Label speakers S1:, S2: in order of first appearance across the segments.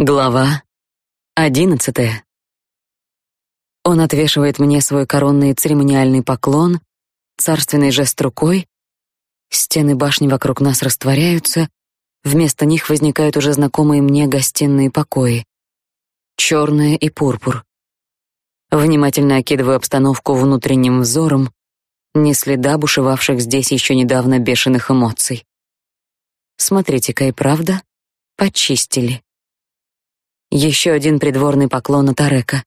S1: Глава одиннадцатая. Он отвешивает мне свой коронный церемониальный поклон, царственный жест рукой. Стены башни вокруг нас растворяются, вместо них возникают уже знакомые мне гостиные покои. Черное и пурпур. Внимательно окидываю обстановку внутренним взором, ни следа бушевавших здесь еще недавно бешеных эмоций. Смотрите-ка и правда, почистили. Еще один придворный поклон от Арека.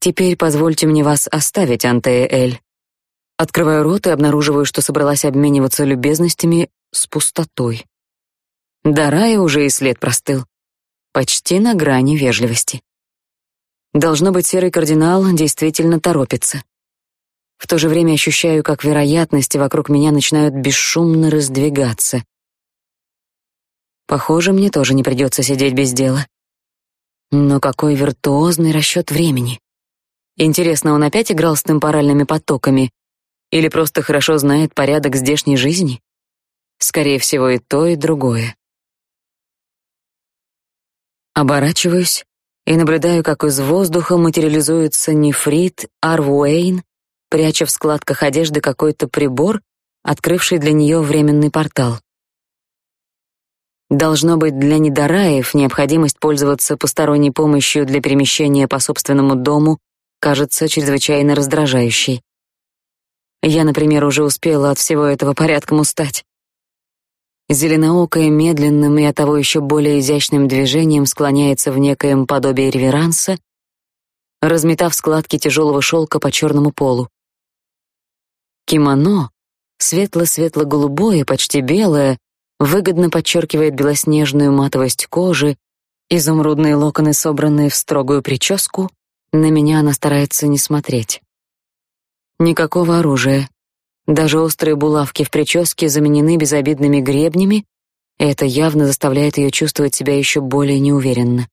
S1: Теперь позвольте мне вас оставить, Антея-Эль. Открываю рот и обнаруживаю, что собралась обмениваться любезностями с пустотой. До рая уже и след простыл. Почти на грани вежливости. Должно быть, серый кардинал действительно торопится. В то же время ощущаю, как вероятности вокруг меня начинают бесшумно раздвигаться. Похоже, мне тоже не придется сидеть без дела. Но какой виртуозный расчет времени. Интересно, он опять играл с темпоральными потоками или просто хорошо знает порядок здешней жизни? Скорее всего, и то, и другое. Оборачиваюсь и наблюдаю, как из воздуха материализуется нефрит Арвуэйн, пряча в складках одежды какой-то прибор, открывший для нее временный портал. Должно быть, для недораев необходимость пользоваться посторонней помощью для перемещения по собственному дому кажется чрезвычайно раздражающей. Я, например, уже успела от всего этого порядком устать. Зеленоокая медленным и оттого еще более изящным движением склоняется в некоем подобии реверанса, разметав складки тяжелого шелка по черному полу. Кимоно, светло-светло-голубое, почти белое, выгодно подчеркивает белоснежную матовость кожи, изумрудные локоны, собранные в строгую прическу, на меня она старается не смотреть. Никакого оружия. Даже острые булавки в прическе заменены безобидными гребнями, и это явно заставляет ее чувствовать себя еще более неуверенно.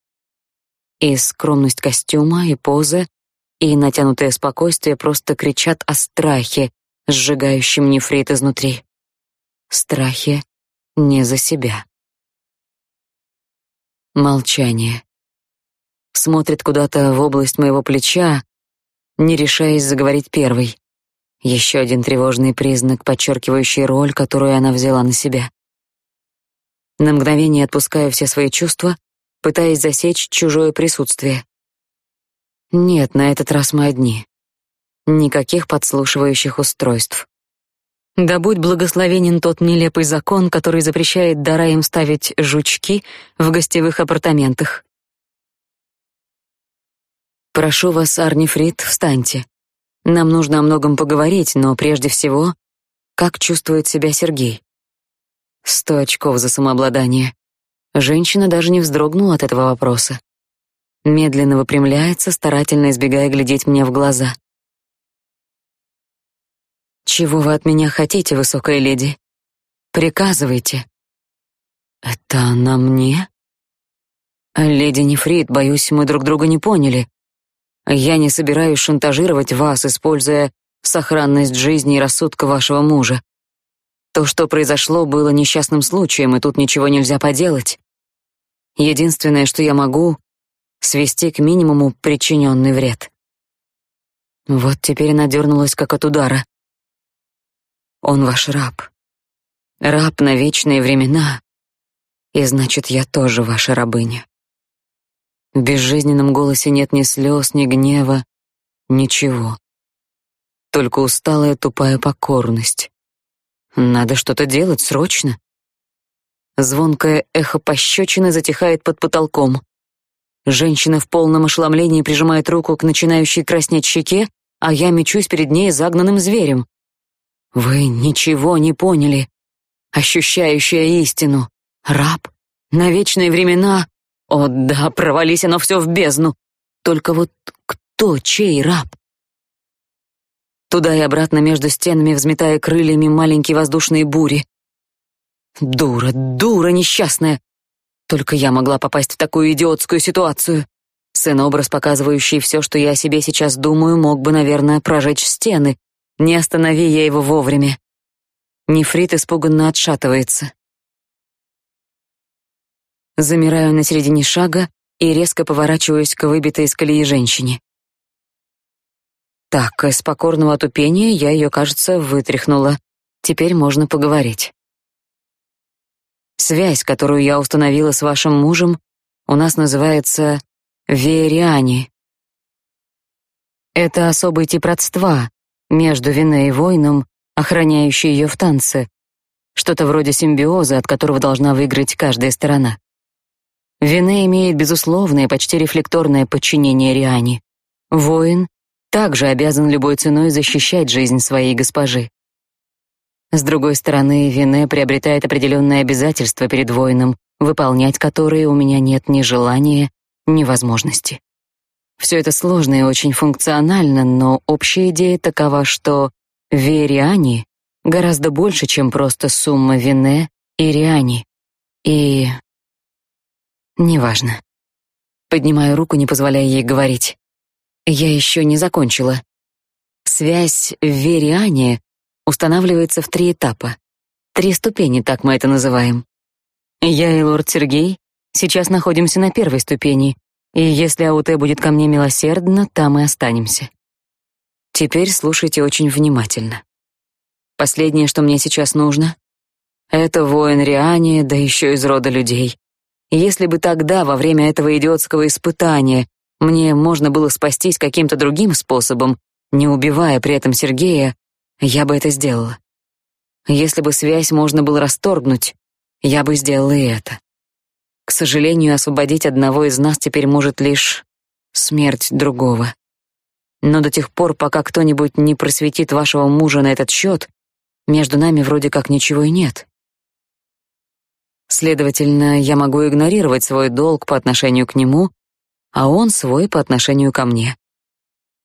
S1: И скромность костюма, и поза, и натянутое спокойствие просто кричат о страхе, сжигающем нефрит изнутри. Страхе не за себя. Молчание. Смотрит куда-то в область моего плеча, не решаясь заговорить первой. Еще один тревожный признак, подчеркивающий роль, которую она взяла на себя. На мгновение отпускаю все свои чувства, пытаясь засечь чужое присутствие. Нет, на этот раз мы одни. Никаких подслушивающих устройств. Да будь благословенен тот нелепый закон, который запрещает дараям ставить жучки в гостевых апартаментах. Прошу вас, Арнифрид, встаньте. Нам нужно о многом поговорить, но прежде всего, как чувствует себя Сергей? Сто очков за самообладание. Женщина даже не вздрогнула от этого вопроса. Медленно выпрямляется, старательно избегая глядеть мне в глаза. Чего вы от меня хотите, высокая леди? Приказывайте. Это она мне? Леди Нефрит, боюсь, мы друг друга не поняли. Я не собираюсь шантажировать вас, используя сохранность жизни и рассудка вашего мужа. То, что произошло, было несчастным случаем, и тут ничего нельзя поделать. Единственное, что я могу, свести к минимуму причиненный вред. Вот теперь она дернулась, как от удара. Он ваш раб. Раб на вечные времена. И значит, я тоже ваша рабыня. В безжизненном голосе нет ни слез, ни гнева, ничего. Только усталая тупая покорность. Надо что-то делать срочно. Звонкое эхо пощечины затихает под потолком. Женщина в полном ошеломлении прижимает руку к начинающей краснеть щеке, а я мечусь перед ней загнанным зверем. Вы ничего не поняли. Ощущающая истину. Раб. На вечные времена. О да, провались оно все в бездну. Только вот кто чей раб? Туда и обратно между стенами, взметая крыльями маленькие воздушные бури. Дура, дура несчастная. Только я могла попасть в такую идиотскую ситуацию. Сын-образ, показывающий все, что я о себе сейчас думаю, мог бы, наверное, прожечь стены, не останови я его вовремя. Нефрит испуганно отшатывается. Замираю на середине шага и резко поворачиваюсь к выбитой из колеи женщине. Так, из покорного отупения я ее, кажется, вытряхнула. Теперь можно поговорить. Связь, которую я установила с вашим мужем, у нас называется вериани. Это особый тип родства между Вине и воином, охраняющий ее в танце. Что-то вроде симбиоза, от которого должна выиграть каждая сторона. Вине имеет безусловное, почти рефлекторное подчинение Риане. Воин также обязан любой ценой защищать жизнь своей госпожи. С другой стороны, Вине приобретает определенные обязательства перед воином, выполнять которые у меня нет ни желания, ни возможности. Все это сложно и очень функционально, но общая идея такова, что Вериани гораздо больше, чем просто сумма Вине и Риани. И... Неважно. Поднимаю руку, не позволяя ей говорить. Я еще не закончила. Связь в Вериане устанавливается в три этапа. Три ступени, так мы это называем. Я и лорд Сергей сейчас находимся на первой ступени, и если АУТ будет ко мне милосердно, там и останемся. Теперь слушайте очень внимательно. Последнее, что мне сейчас нужно, это воин Риане, да еще из рода людей. Если бы тогда, во время этого идиотского испытания, мне можно было спастись каким-то другим способом, не убивая при этом Сергея, я бы это сделала. Если бы связь можно было расторгнуть, я бы сделала и это. К сожалению, освободить одного из нас теперь может лишь смерть другого. Но до тех пор, пока кто-нибудь не просветит вашего мужа на этот счет, между нами вроде как ничего и нет. Следовательно, я могу игнорировать свой долг по отношению к нему, а он свой по отношению ко мне.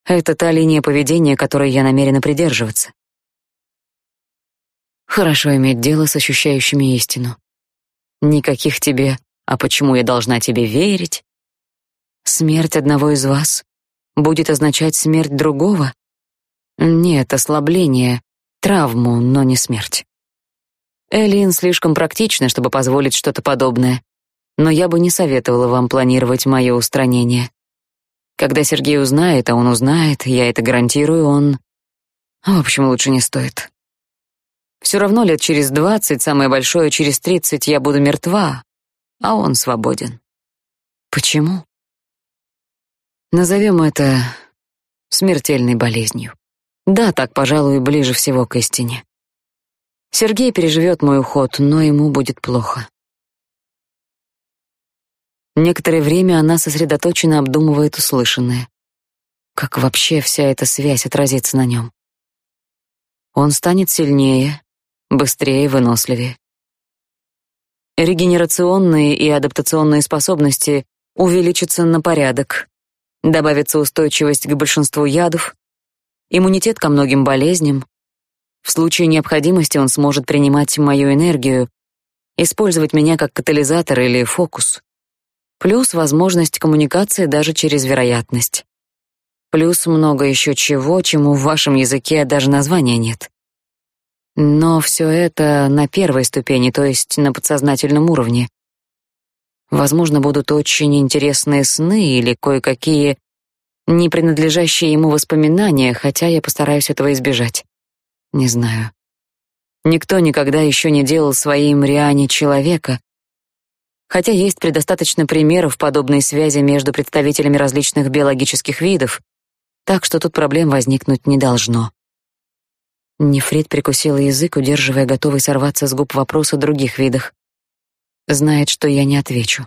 S1: Это та линия поведения, которой я намерена придерживаться. Хорошо иметь дело с ощущающими истину. Никаких тебе «а почему я должна тебе верить?» Смерть одного из вас будет означать смерть другого? Нет, ослабление, травму, но не смерть. Элин слишком практична, чтобы позволить что-то подобное, но я бы не советовала вам планировать мое устранение. Когда Сергей узнает, а он узнает, я это гарантирую, он... В общем, лучше не стоит. Все равно лет через двадцать, самое большое через тридцать, я буду мертва, а он свободен. Почему? Назовем это смертельной болезнью. Да, так, пожалуй, ближе всего к истине. Сергей переживет мой уход, но ему будет плохо. Некоторое время она сосредоточенно обдумывает услышанное. Как вообще вся эта связь отразится на нем? Он станет сильнее, быстрее, выносливее. Регенерационные и адаптационные способности увеличатся на порядок. Добавится устойчивость к большинству ядов, иммунитет ко многим болезням. В случае необходимости он сможет принимать мою энергию, использовать меня как катализатор или фокус. Плюс возможность коммуникации даже через вероятность. Плюс много еще чего, чему в вашем языке даже названия нет. Но все это на первой ступени, то есть на подсознательном уровне. Возможно, будут очень интересные сны или кое-какие не принадлежащие ему воспоминания, хотя я постараюсь этого избежать. Не знаю. Никто никогда еще не делал своим Риане человека, хотя есть предостаточно примеров подобной связи между представителями различных биологических видов, так что тут проблем возникнуть не должно. Нефрит прикусила язык, удерживая готовый сорваться с губ вопрос о других видах. Знает, что я не отвечу.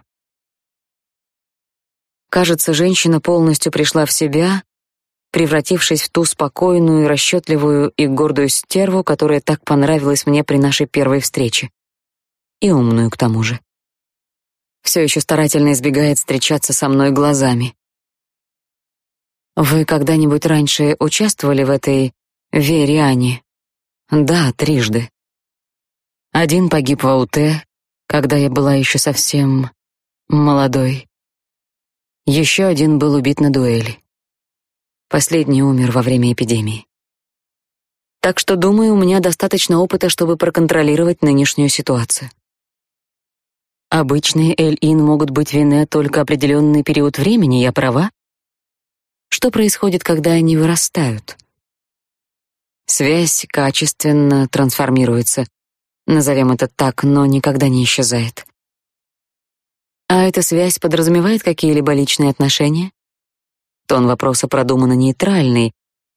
S1: Кажется, женщина полностью пришла в себя, превратившись в ту спокойную, расчетливую и гордую стерву, которая так понравилась мне при нашей первой встрече. И умную к тому же. Все еще старательно избегает встречаться со мной глазами. Вы когда-нибудь раньше участвовали в этой Вериане. Да, трижды. Один погиб в Ауте, когда я была еще совсем молодой. Еще один был убит на дуэли. Последний умер во время эпидемии. Так что, думаю, у меня достаточно опыта, чтобы проконтролировать нынешнюю ситуацию. Обычные Эль-Ин могут быть вине только определенный период времени, я права? Что происходит, когда они вырастают? Связь качественно трансформируется, назовем это так, но никогда не исчезает. А эта связь подразумевает какие-либо личные отношения? Тон вопроса продуманно нейтральный,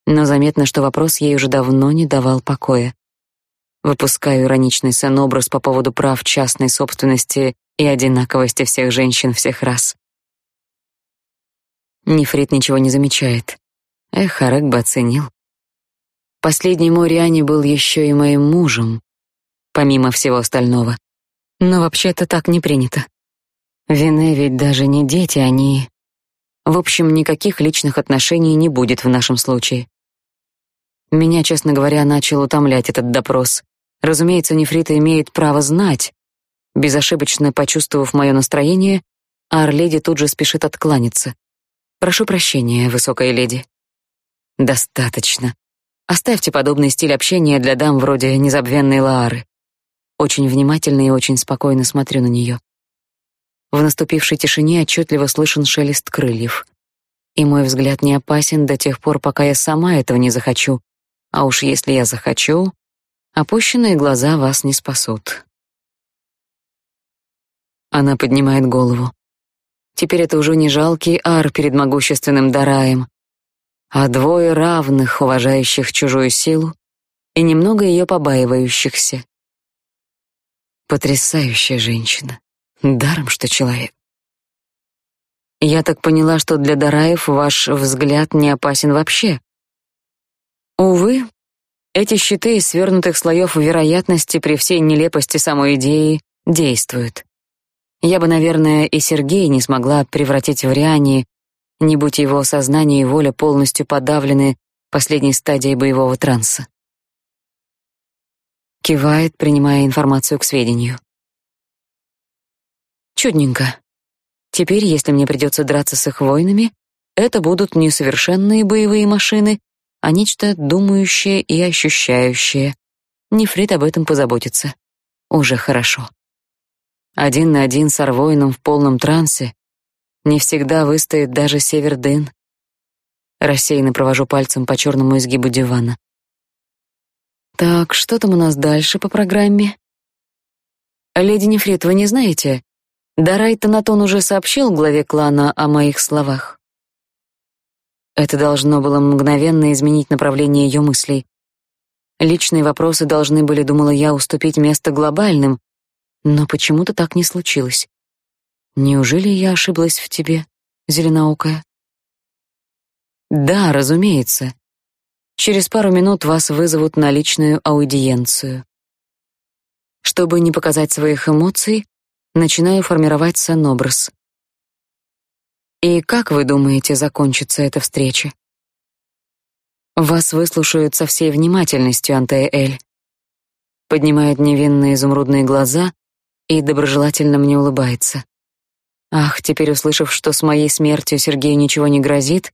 S1: но заметно, что вопрос ей уже давно не давал покоя. Выпускаю ироничный сын-образ по поводу прав частной собственности и одинаковости всех женщин всех рас. Нефрит ничего не замечает. Эх, Арек бы оценил. Последний Мориани был еще и моим мужем, помимо всего остального. Но вообще-то так не принято. Вины ведь даже не дети, они... В общем, никаких личных отношений не будет в нашем случае. Меня, честно говоря, начал утомлять этот допрос. Разумеется, Нефрита имеет право знать, Безошибочно почувствовав мое настроение, Арледи тут же спешит откланяться. Прошу прощения, высокая леди. Достаточно. Оставьте подобный стиль общения для дам вроде незабвенной Лаары. Очень внимательно и очень спокойно смотрю на нее. В наступившей тишине отчетливо слышен шелест крыльев. И мой взгляд не опасен до тех пор, пока я сама этого не захочу. А уж если я захочу, опущенные глаза вас не спасут. Она поднимает голову. Теперь это уже не жалкий ар перед могущественным Дараем, а двое равных, уважающих чужую силу и немного ее побаивающихся. Потрясающая женщина. Даром, что человек. Я так поняла, что для Дараев ваш взгляд не опасен вообще. Увы, эти щиты из свернутых слоев вероятности при всей нелепости самой идеи действуют. Я бы, наверное, и Сергея не смогла превратить в Риани, не будь его сознание и воля полностью подавлены последней стадией боевого транса. Кивает, принимая информацию к сведению. Чудненько. Теперь, если мне придется драться с их воинами, это будут не совершенные боевые машины, а нечто думающее и ощущающее. Нефрит об этом позаботится. Уже хорошо. Один на один с Арвоином в полном трансе не всегда выстоит даже Севердын. Рассеянно провожу пальцем по черному изгибу дивана. Так, что там у нас дальше по программе? Леди Нефрит, вы не знаете? Дарай Танатон уже сообщил главе клана о моих словах. Это должно было мгновенно изменить направление ее мыслей. Личные вопросы должны были, думала я, уступить место глобальным, но почему-то так не случилось. Неужели я ошиблась в тебе, зеленоокая? Да, разумеется. Через пару минут вас вызовут на личную аудиенцию. Чтобы не показать своих эмоций, начинаю формировать сон-образ. И как вы думаете, закончится эта встреча? Вас выслушают со всей внимательностью, Антеэль. Поднимает невинные изумрудные глаза и доброжелательно мне улыбается. Ах, теперь услышав, что с моей смертью Сергею ничего не грозит,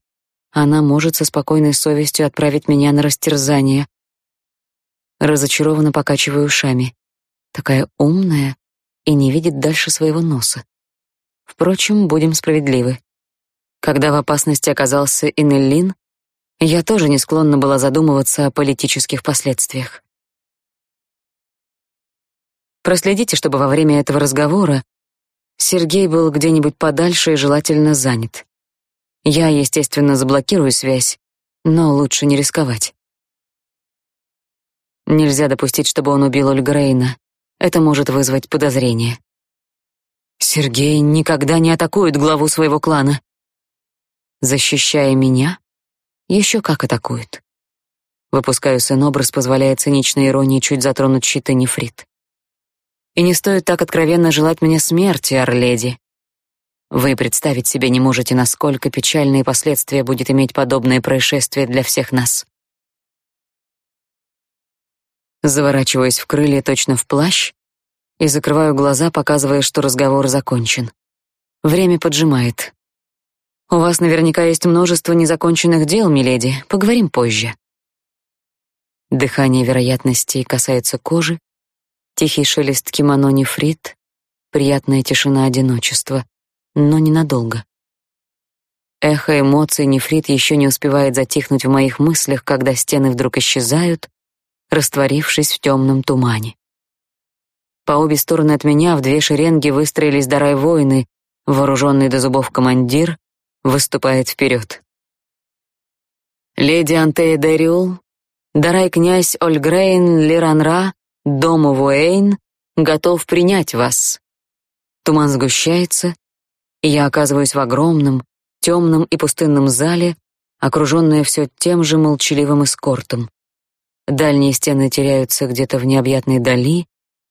S1: она может со спокойной совестью отправить меня на растерзание. Разочарованно покачиваю ушами. Такая умная и не видит дальше своего носа. Впрочем, будем справедливы. Когда в опасности оказался Инеллин, я тоже не склонна была задумываться о политических последствиях. Проследите, чтобы во время этого разговора Сергей был где-нибудь подальше и желательно занят. Я, естественно, заблокирую связь, но лучше не рисковать. Нельзя допустить, чтобы он убил Ольгу Рейна. Это может вызвать подозрение. Сергей никогда не атакует главу своего клана. Защищая меня, еще как атакует. Выпускаю сын-образ, позволяя циничной иронии чуть затронуть щиты нефрит. И не стоит так откровенно желать мне смерти, Арледи. Вы представить себе не можете, насколько печальные последствия будет иметь подобное происшествие для всех нас. Заворачиваюсь в крылья точно в плащ и закрываю глаза, показывая, что разговор закончен. Время поджимает. У вас наверняка есть множество незаконченных дел, миледи. Поговорим позже. Дыхание вероятностей касается кожи, тихий шелест кимоно нефрит, приятная тишина одиночества, но ненадолго. Эхо эмоций нефрит еще не успевает затихнуть в моих мыслях, когда стены вдруг исчезают, растворившись в темном тумане. По обе стороны от меня в две шеренги выстроились дарай воины, вооруженный до зубов командир выступает вперед. Леди Антея Дериул, дарай князь Ольгрейн Лиранра, дому Вуэйн, готов принять вас. Туман сгущается, и я оказываюсь в огромном, темном и пустынном зале, окруженная все тем же молчаливым эскортом. Дальние стены теряются где-то в необъятной дали,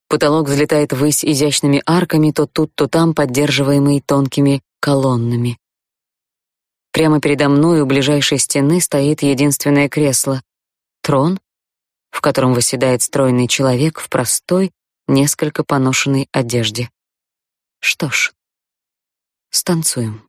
S1: потолок взлетает ввысь изящными арками, то тут, то там поддерживаемый тонкими колоннами. Прямо передо мной у ближайшей стены стоит единственное кресло — трон, в котором восседает стройный человек в простой, несколько поношенной одежде. Что ж, станцуем.